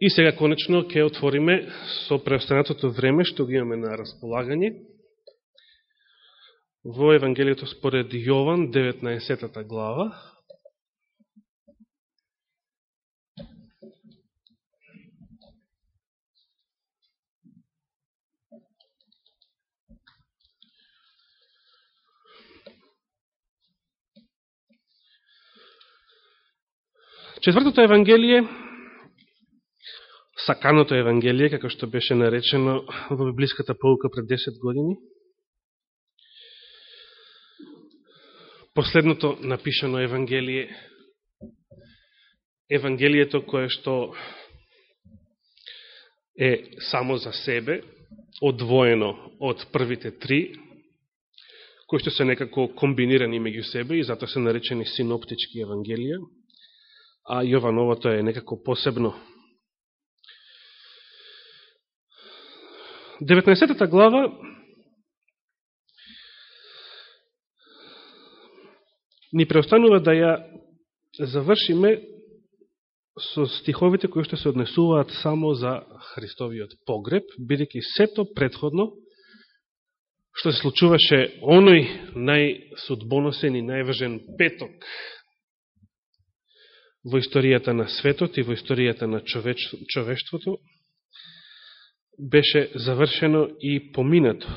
И сега конечно ќе отвориме со преостанатото време што ги имаме на располагање во Евангелието според Јован, 19 глава. Четвртото Евангелие саканото Евангелие, како што беше наречено во библиската полука пред 10 години. Последното напишано Евангелие, Евангелието кое што е само за себе, одвоено од првите три, кои што се некако комбинирани меѓу себе и затоа се наречени синоптички Евангелија, а Јовановото е некако посебно 19 глава. Ни преостанува да ја завршиме со стиховите кои што се однесуваат само за Христовиот погреб, бидеќи сето предходно што се случуваше оној најсудбоносен и најважен петок во историјата на светот и во историјата на човеч, човештвото, беше завршено и поминато.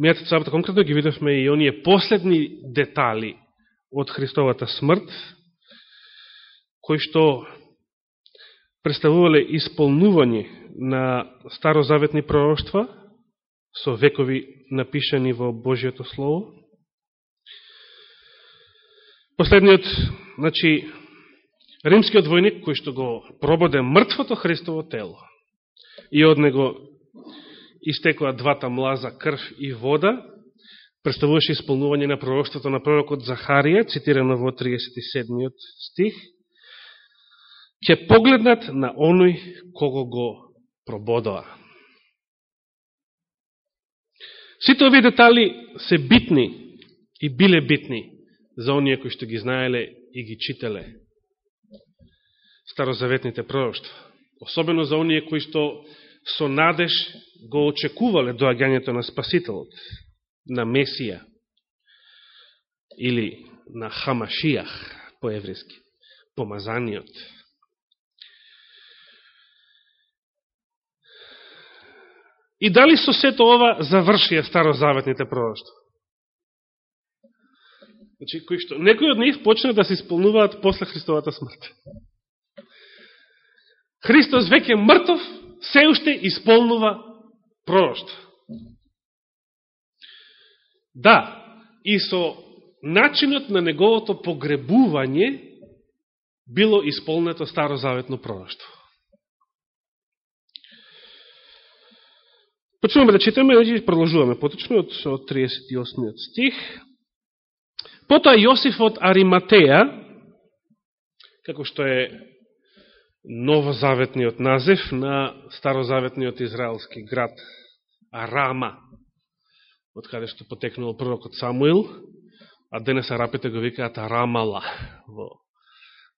Мијата сабота конкретно ги видовме и оние последни детали од Христовата смрт, кои што представувале исполнување на старозаветни пророќства со векови напишани во Божиото Слово. Последниот, значи, римскиот војник кој што го прободе мртвото Христово тело, и од него истекоа двата млаза крв и вода, представуваше исполнување на пророќството на пророкот Захарија, цитирано во 37 стих, ќе погледнат на оној кого го прободоа. Сите овие детали се битни и биле битни за оние кои што ги знаеле и ги чителе старозаветните пророќства. Особено за оние кои што со надеж го очекувале доаѓањето на Спасителот, на Месија, или на Хамашијах по еврејски, помазаниот. И дали со сето ова завршија старозаветните пророќства? Значи, кои што, некои од нив почна да се исполнуваат после Христовата смрт. Христос веќе мртов, се уште исполнува пророќство. Да, и со начинот на неговото погребување било исполнето старозаветно пророќство. Почнуваме да читаме и продолжуваме поточно од, од 38 стих. Потоа Јосиф од Ариматеја, како што е новозаветниот назив на старозаветниот израелски град Арама, од каде што потекнул пророкот Самуил, а денес арапите го викаат Арамала во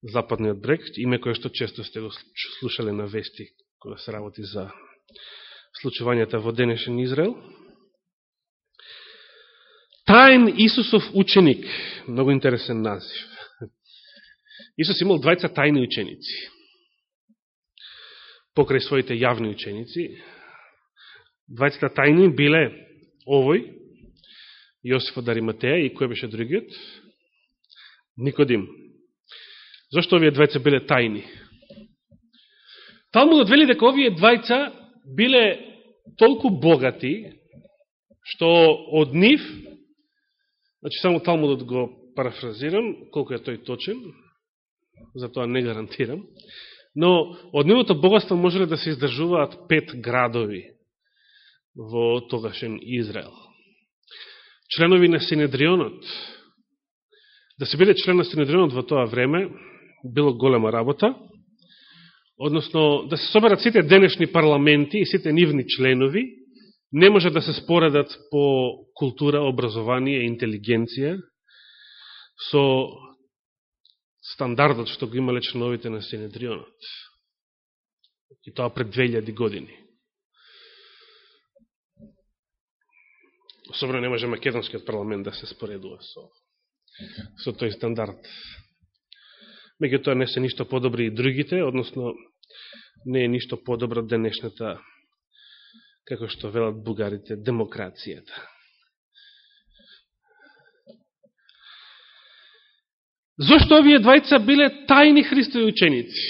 западниот брег, име кое што често сте го слушале на вести кога се работи за случувањата во денешен Израел. Таен Исусов ученик, многу интересен назив. Исус имал двајца тајни ученици покрај своите јавни ученици. Двајцата тајни биле овој, Јосиф од Ариматеја и кој беше другиот? Никодим. Зошто овие двајца биле тајни? Талмудот вели дека овие двајца биле толку богати, што од нив, значи само Талмудот го парафразирам, колко е тој точен, затоа не гарантирам, Но од нивото богатство можеле да се издржуваат пет градови во тогашен Израел. Членови на Синедрионот, да се биде член на Синедрионот во тоа време, било голема работа, односно да се соберат сите денешни парламенти и сите нивни членови, не може да се споредат по култура, образование интелигенција со стандардот што го имале членовите на Синедрионот. И тоа пред 2000 години. Особено не може македонскиот парламент да се споредува со, со тој стандард. Меѓу тоа не се ништо подобри и другите, односно не е ништо подобро денешната, како што велат бугарите, демокрацијата. Зошто овие двајца биле тајни Христови ученици?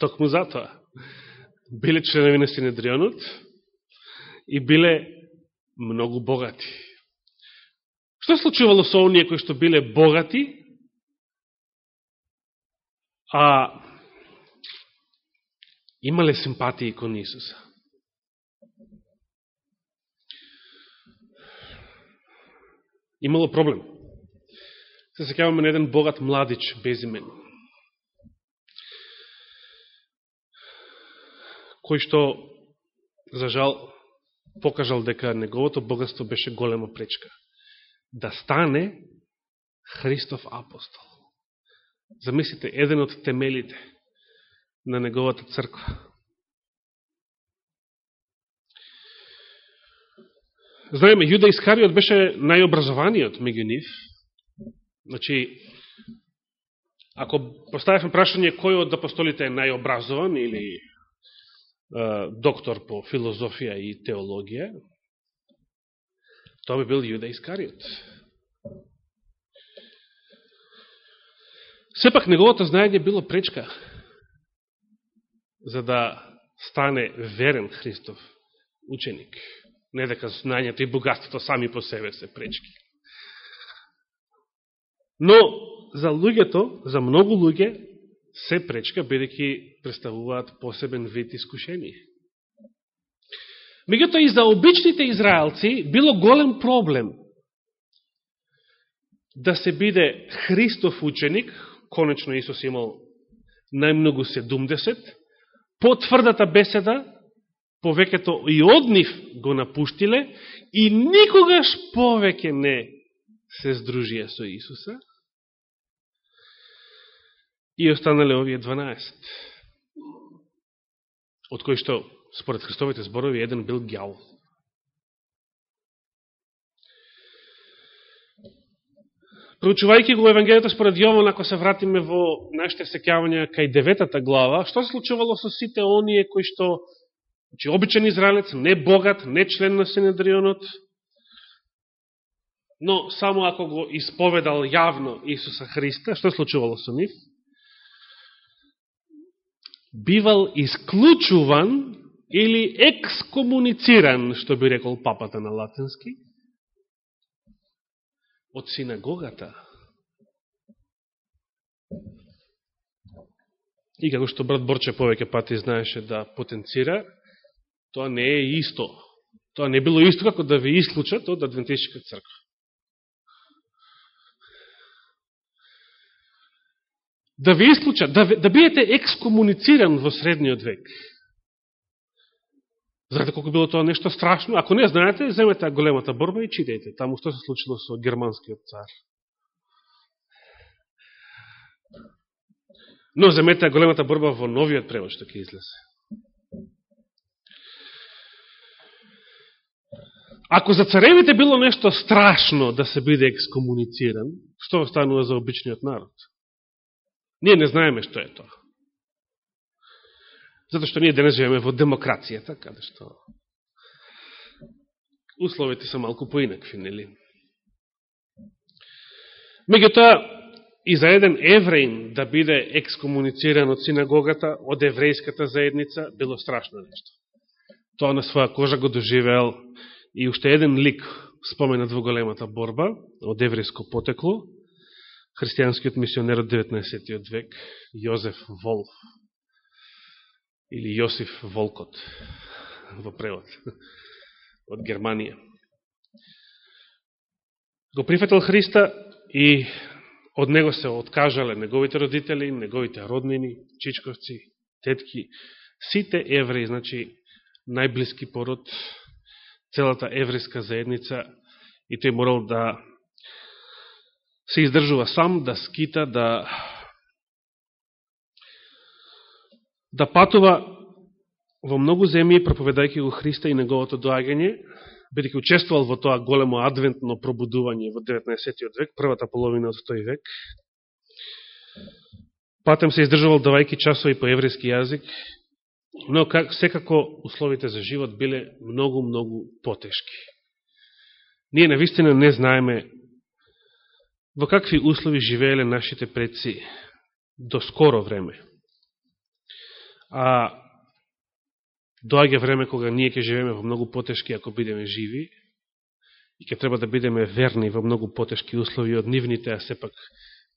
Токму затоа. Биле членови на Синедрионот и биле многу богати. Што случувало со оние кои што биле богати, а имале симпатии кон Исуса? Имало проблем. Се секаваме на еден богат младич без имен. Кој што, за жал, покажал дека неговото богатство беше голема пречка. Да стане Христов апостол. Замислите, еден од темелите на неговата црква. Знаеме, Јуда Искариот беше најобразованиот меѓу нив. Значи, ако поставивме прашање кој од апостолите е најобразован или доктор по филозофија и теологија, тоа би бил Јуда Искариот. Сепак неговото знаење било пречка за да стане верен Христов ученик. Не дека знањето и богатството сами по себе се пречки. Но за луѓето, за многу луѓе, се пречка, бидеќи представуваат посебен вид искушение. Меѓуто и за обичните израелци било голем проблем да се биде Христов ученик, конечно Исус имал најмногу 70, по тврдата беседа, повеќето и од нив го напуштиле и никогаш повеќе не се здружија со Исуса, и останале овие 12. Од кои што, според Христовите зборови, еден бил гјал. Проучувајќи го Евангелието според Јован, ако се вратиме во нашите секјавања кај деветата глава, што се случувало со сите оние кои што, значи, обичен израелец, не богат, не член на Синедрионот, но само ако го исповедал јавно Исуса Христа, што се случувало со нив? Бивал исклучуван или екскомунициран, што би рекол папата на латински, од синагогата. И како што брат Борче повеќе пати знаеше да потенцира, тоа не е исто. Тоа не било исто како да ви исклучат од Адвентистичка црква. Да ви исклучат, да, да биете екскомунициран во средниот век. Знаете колко било тоа нешто страшно? Ако не знаете, земете големата борба и читайте таму што се случило со германскиот цар. Но земете големата борба во новиот превод што ќе излезе. Ако за царевите било нешто страшно да се биде екскомунициран, што останува за обичниот народ? Ние не знаеме што е тоа. затоа што ние денес живееме во демокрацијата, каде што условите се малку поинакви, нели? Меѓутоа, и за еден евреин да биде екскомунициран од синагогата, од еврејската заедница, било страшно нешто. Тоа на своја кожа го доживеал и уште еден лик споменат во големата борба од еврејско потекло, христијанскиот мисионер од 19. век, Јозеф Волф, или Јосиф Волкот, во превод, од Германија. Го прифатил Христа и од него се откажале неговите родители, неговите роднини, чичковци, тетки, сите евреи, значи најблиски пород, целата еврейска заедница, и тој морал да се издржува сам, да скита, да да патува во многу земји, проповедајќи го Христа и неговото доагање, бидеќи учествувал во тоа големо адвентно пробудување во 19. век, првата половина од тој век. Патем се издржувал давајки часови по еврејски јазик, но как, секако условите за живот биле многу, многу потешки. Ние навистина не знаеме во какви услови живееле нашите предци до скоро време. А доаѓа време кога ние ќе живееме во многу потешки ако бидеме живи и ќе треба да бидеме верни во многу потешки услови од нивните, а сепак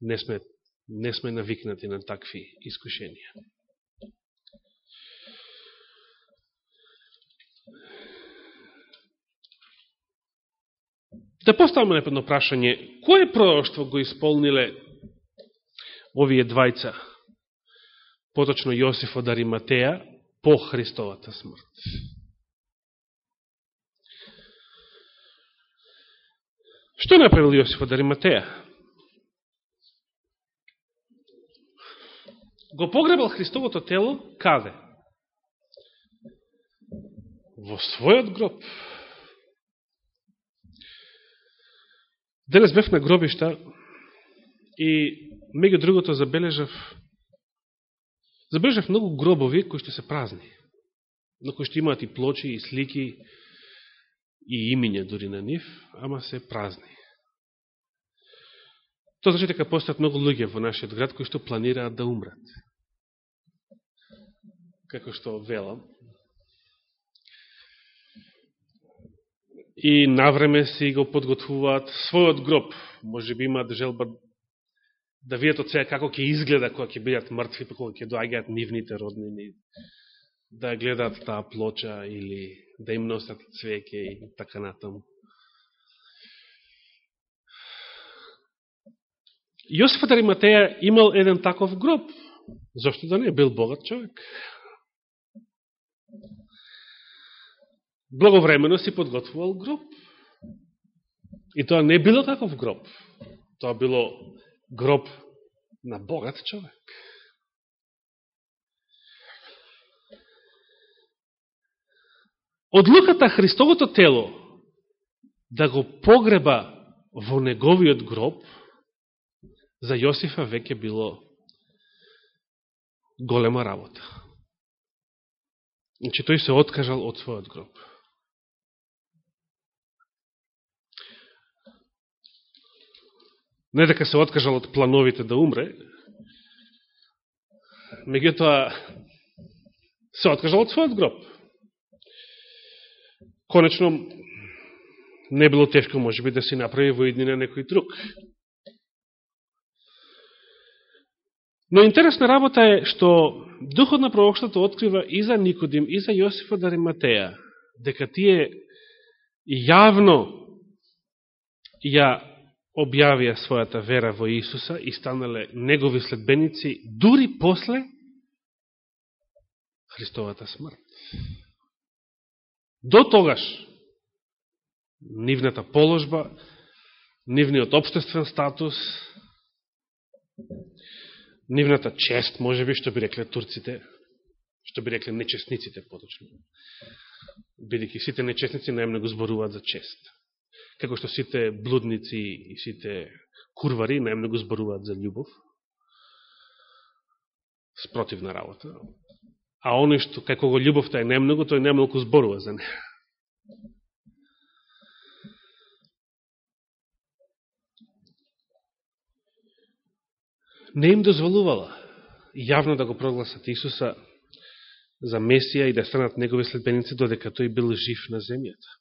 не сме, не сме навикнати на такви искушенија. Да поставаме едно прашање, кое пророќство го исполниле овие двајца, поточно Јосиф од Ариматеја, по Христовата смрт? Што направил Јосиф од Ариматеја? Го погребал Христовото тело каде? Во својот гроб. Денес бев на гробишта и меѓу другото забележав забележав многу гробови кои што се празни, на кои што имаат и плочи, и слики, и имиња дори на нив, ама се празни. Тоа значи дека постојат многу луѓе во нашиот град кои што планираат да умрат. Како што велам, и навреме си го подготвуваат својот гроб. Може би имаат желба да видат од сега како ќе изгледа кога ќе бидат мртви, па кога ќе доаѓаат нивните роднини, да гледаат таа плоча или да им носат цвеќе и така натаму. Јосиф Ариматеја имал еден таков гроб. Зошто да не? Бил богат човек. Благовремено си подготвувал гроб. И тоа не било каков гроб. Тоа било гроб на богат човек. Одлуката Христовото тело да го погреба во неговиот гроб за Јосифа веќе било голема работа. Значи, тој се откажал од својот гроб. Не дека се откажал од плановите да умре, меѓутоа се откажал од својот гроб. Конечно, не било тешко, може би, да си направи во иднина некој друг. Но интересна работа е што Духот на пророкството открива и за Никодим, и за Јосифа Дариматеја, дека тие јавно ја објавија својата вера во Исуса и станале негови следбеници дури после Христовата смрт. До тогаш нивната положба, нивниот обштествен статус, нивната чест, може би, што би рекле турците, што би рекле нечестниците, поточно. Бидеќи сите нечестници најмногу зборуваат за чест како што сите блудници и сите курвари најмногу зборуваат за љубов, спротивна работа. А оној што како го љубовта е најмногу, тој најмногу зборува за неја. Не им дозволувала јавно да го прогласат Исуса за Месија и да станат негови следбеници додека тој бил жив на земјата.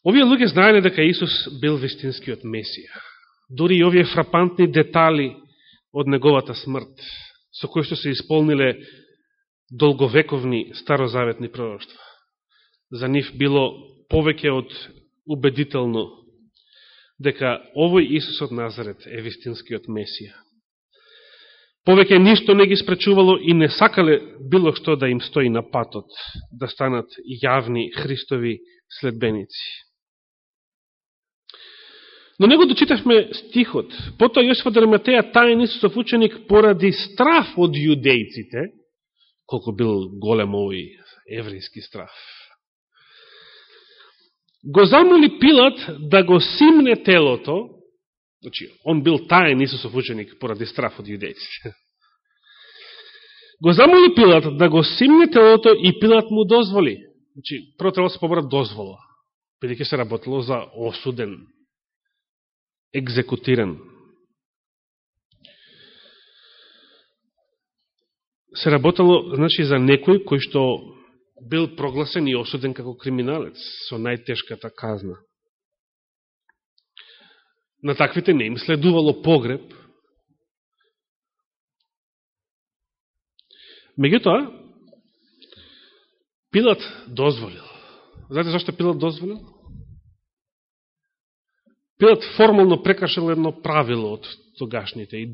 Овие луѓе знаеле дека Исус бил вистинскиот Месија. Дори и овие фрапантни детали од неговата смрт, со кои што се исполниле долговековни старозаветни пророќства. За нив било повеќе од убедително дека овој Исус од Назарет е вистинскиот Месија. Повеќе ништо не ги спречувало и не сакале било што да им стои на патот, да станат јавни Христови следбеници. Но него дочитавме стихот. Потоа Јосифа Дарматеја тајен Исусов ученик поради страф од јудејците, колко бил голем овој еврејски страф, го замоли Пилат да го симне телото, значи, он бил тајен Исусов ученик поради страф од јудејците, го замоли Пилат да го симне телото и Пилат му дозволи. Значи, прво треба да се побрат дозвола, бидеќи се работило за осуден екзекутиран. Се работало, значи, за некој кој што бил прогласен и осуден како криминалец со најтешката казна. На таквите не им следувало погреб. Меѓутоа, Пилат дозволил. Знаете зашто Пилат дозволил? Пилат формално прекашал едно правило од тогашните и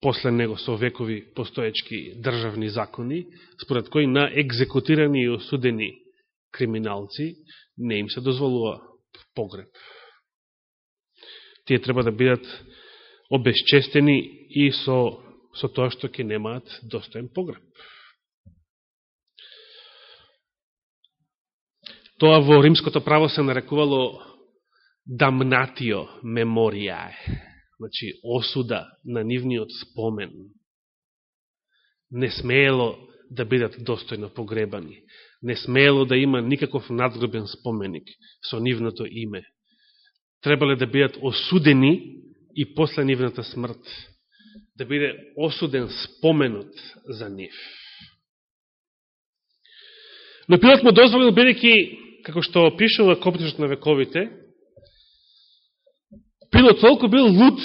после него со векови постоечки државни закони, според кои на екзекутирани и осудени криминалци не им се дозволува погреб. Тие треба да бидат обезчестени и со, со тоа што ќе немаат достоен погреб. Тоа во римското право се нарекувало дамнатио меморијаe, значи осуда на нивниот спомен. Не смеело да бидат достојно погребани, не смеело да има никаков надгробен споменик со нивното име. Требале да бидат осудени и после нивната смрт, да биде осуден споменот за нив. Но Пилат му дозволил, бидеќи, како што пишува Копничот на вековите, Било толку бил луд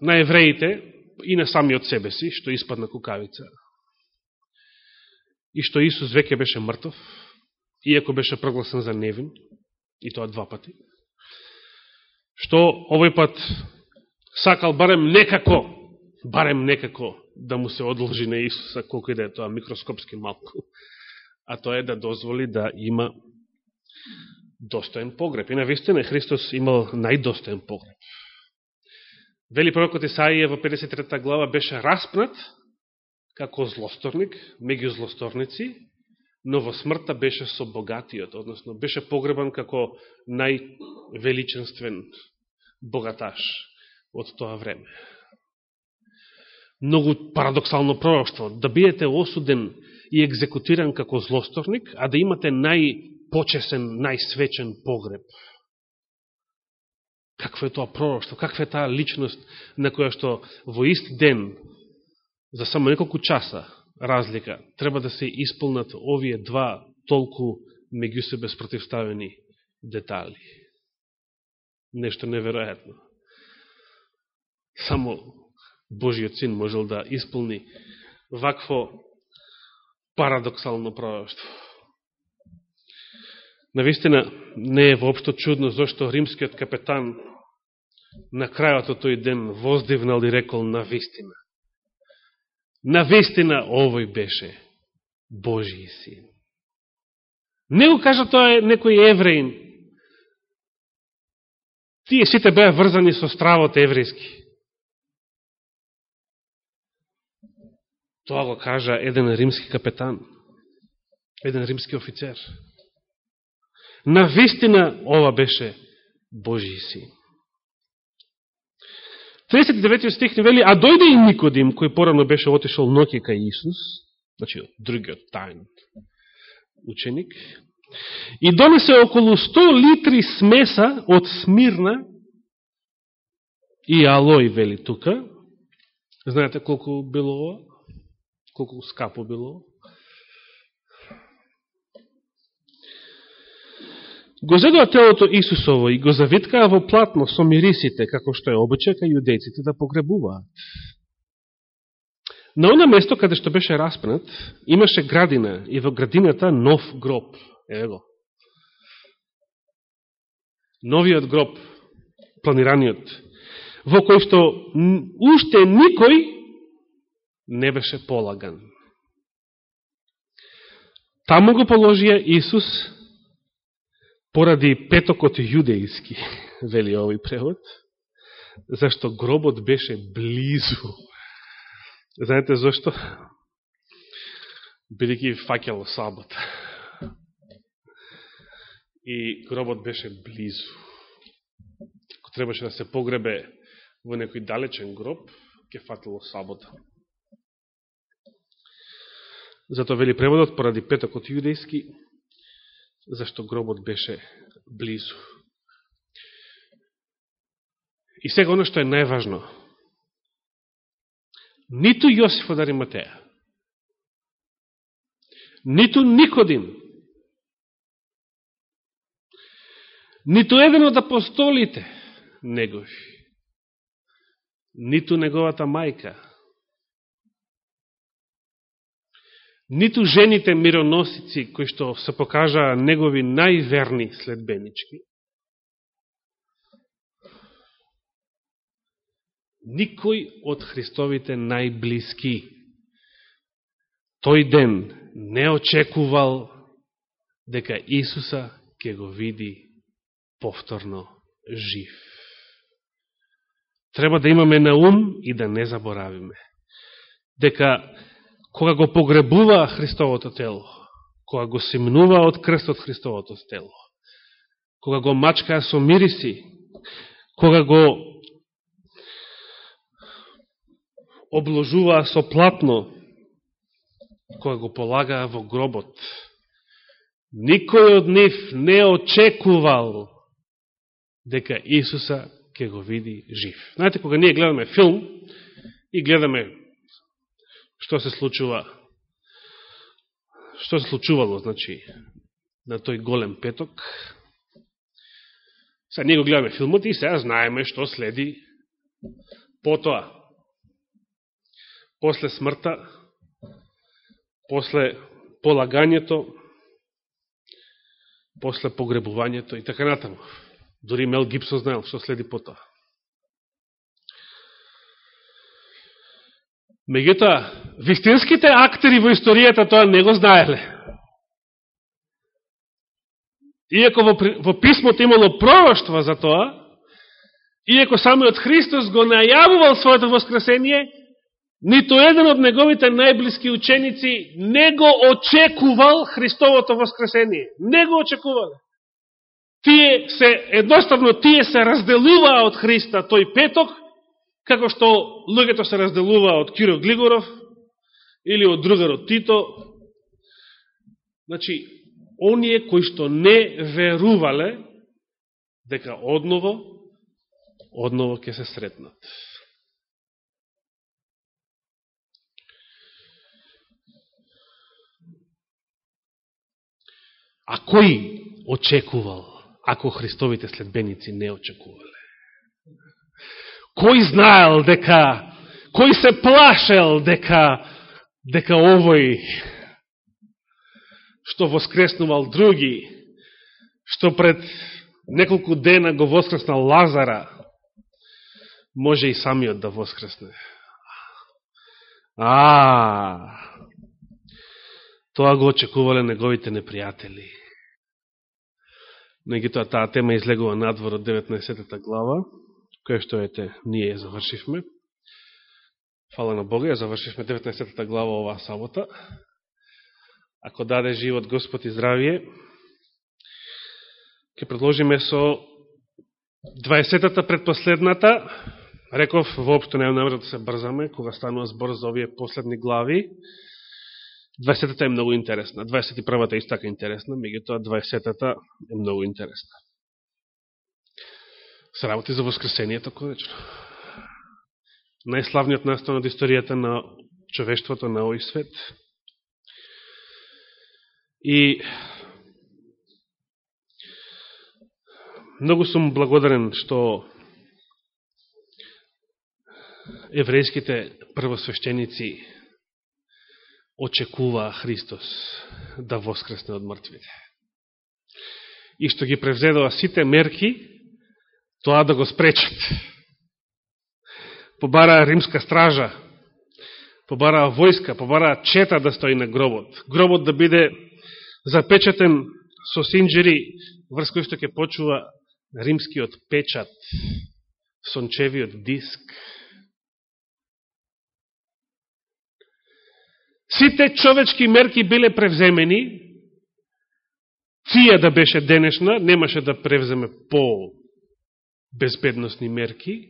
на евреите и на самиот себе си, што испадна кукавица. И што Исус веќе беше мртов, иако беше прогласен за невин, и тоа два пати. Што овој пат сакал барем некако, барем некако да му се одолжи на Исуса, колко и да е тоа микроскопски малко, а тоа е да дозволи да има достоен погреб. И на вистина Христос имал најдостоен погреб. Вели пророкот Исаија во 53 глава беше распнат како злосторник, меѓу злосторници, но во смртта беше со богатиот, односно беше погребан како највеличенствен богаташ од тоа време. Многу парадоксално пророќство, да биете осуден и екзекутиран како злосторник, а да имате најпочесен, најсвечен погреб – Какво е тоа пророќство? Каква е таа личност на која што во ист ден, за само неколку часа разлика, треба да се исполнат овие два толку меѓу себе спротивставени детали. Нешто неверојатно. Само Божиот син можел да исполни вакво парадоксално пророќство. Навистина, не е воопшто чудно зашто римскиот капетан на крајот од тој ден воздивнал и рекол навистина. Навистина овој беше Божиј син. Не го кажа тоа е некој евреин. Тие сите беа врзани со стравот еврејски. Тоа го кажа еден римски капетан, еден римски офицер. На вистина ова беше Божи син. 39 стих ни вели, а дојде и Никодим, кој порано беше отишол ноќе кај Исус, значи другиот тајн ученик, и донесе околу 100 литри смеса од смирна и алој, вели тука. Знаете колку било ова? Колку скапо било Го зедоа телото Исусово и го завиткаа во платно со мирисите, како што е обичај кај јудејците да погребуваат. На оно место каде што беше распнат, имаше градина и во градината нов гроб. Ево го. Новиот гроб, планираниот, во кој што уште никој не беше полаган. Таму го положија Исус поради петокот јудејски, вели овој превод, Зашто гробот беше близу. Знаете зашто? Бидеќи факел сабот. И гробот беше близу. Ако требаше да се погребе во некој далечен гроб, ќе фатило сабота. Зато вели преводот поради петокот јудејски, зашто гробот беше близу. И сега оно што е најважно. Ниту Јосиф од Ариматеја, ниту Никодим, ниту еден од апостолите негови, ниту неговата мајка, ниту жените мироносици кои што се покажаа негови најверни следбенички, никој од Христовите најблиски тој ден не очекувал дека Исуса ќе го види повторно жив. Треба да имаме на ум и да не заборавиме дека кога го погребува Христовото тело, кога го симнува од крстот Христовото тело, кога го мачкаа со мириси, кога го обложуваа со платно, кога го полагаа во гробот, никој од нив не очекувал дека Исуса ќе го види жив. Знаете, кога ние гледаме филм и гледаме што се случува, што се случувало, значи, на тој голем петок. Сега ние го гледаме филмот и сега знаеме што следи потоа. После смртта, после полагањето, после погребувањето и така натаму. Дори Мел Гибсон знаел што следи потоа. Меѓутоа, вистинските актери во историјата тоа не го знаеле. Иако во, во писмот имало пророќство за тоа, иако самиот Христос го најавувал своето воскресение, нито еден од неговите најблиски ученици не го очекувал Христовото воскресение. Не го очекувале. Тие се, едноставно, тие се разделуваа од Христа тој петок, како што луѓето се разделува од Киро Глигоров или од другарот Тито, значи, оние кои што не верувале дека одново, одново ќе се сретнат. А кој очекувал, ако Христовите следбеници не очекувале? Кој знаел дека, кој се плашел дека, дека овој што воскреснувал други, што пред неколку дена го воскреснал Лазара, може и самиот да воскресне. А, тоа го очекувале неговите непријатели. Меѓутоа таа тема излегува надвор од 19 глава која што ете, ние ја завршивме. Фала на Бога, ја завршивме 19 глава оваа сабота. Ако даде живот Господ и здравие, ќе предложиме со 20-та предпоследната, реков, воопшто не намер да се брзаме, кога станува збор за овие последни глави. 20-та е многу интересна, 21-та е истака интересна, меѓутоа 20-та е многу интересна се работи за Воскресението така конечно. Најславниот настан од историјата на човештвото на овој свет. И многу сум благодарен што еврејските првосвещеници очекуваа Христос да воскресне од мртвите. И што ги превзедоа сите мерки тоа да го спречат. Побараа римска стража, побараа војска, побараа чета да стои на гробот. Гробот да биде запечатен со синджери, врз кој што ќе почува римскиот печат, сончевиот диск. Сите човечки мерки биле превземени, ција да беше денешна, немаше да превземе пол безбедносни мерки.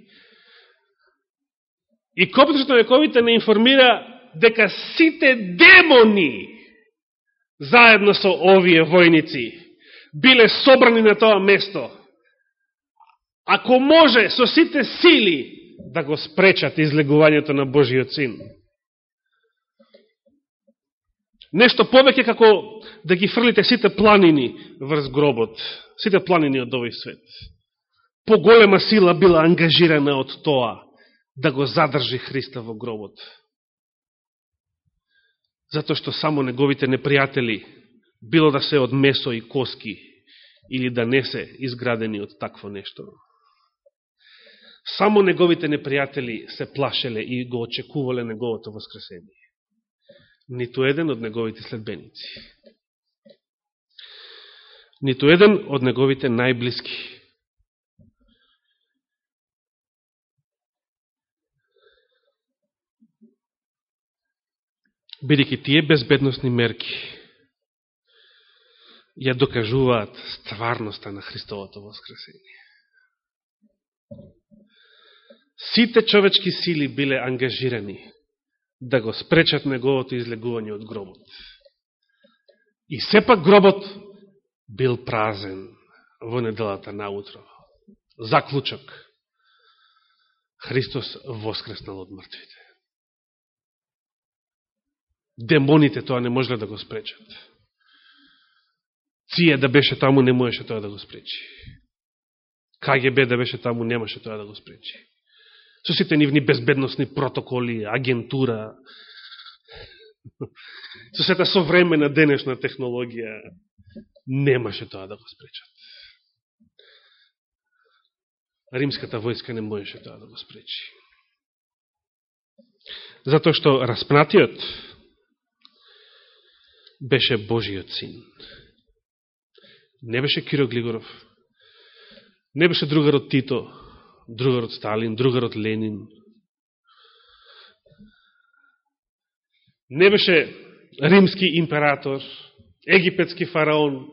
И Копитошот на вековите не информира дека сите демони заедно со овие војници биле собрани на тоа место. Ако може со сите сили да го спречат излегувањето на Божиот син. Нешто повеќе како да ги фрлите сите планини врз гробот, сите планини од овој свет. Поголема сила била ангажирана од тоа да го задржи Христа во гробот. Затоа што само неговите непријатели, било да се од месо и коски, или да не се изградени од такво нешто. Само неговите непријатели се плашеле и го очекувале неговото воскресение ниту еден од неговите следбеници. Ниту еден од неговите најблиски. Бидеќи тие безбедносни мерки ја докажуваат стварноста на Христовото воскресение. Сите човечки сили биле ангажирани да го спречат неговото излегување од гробот. И сепак гробот бил празен во неделата наутро. Заклучок. Христос воскреснал од мртвите. Демоните тоа не можеле да го спречат. Ција да беше таму, не можеше тоа да го спречи. КГБ да беше таму, немаше тоа да го спречи со сите нивни безбедносни протоколи, агентура, со сета современа денешна технологија, немаше тоа да го спречат. Римската војска не можеше тоа да го спречи. Затоа што распнатиот беше Божиот син. Не беше Киро Глигоров, не беше другарот Тито, другарот Сталин, другарот Ленин. Не беше римски император, египетски фараон,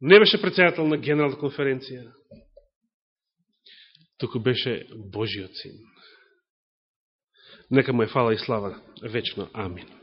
не беше председател на генерална конференција, туку беше Божиот син. Нека му е фала и слава вечно. Амин.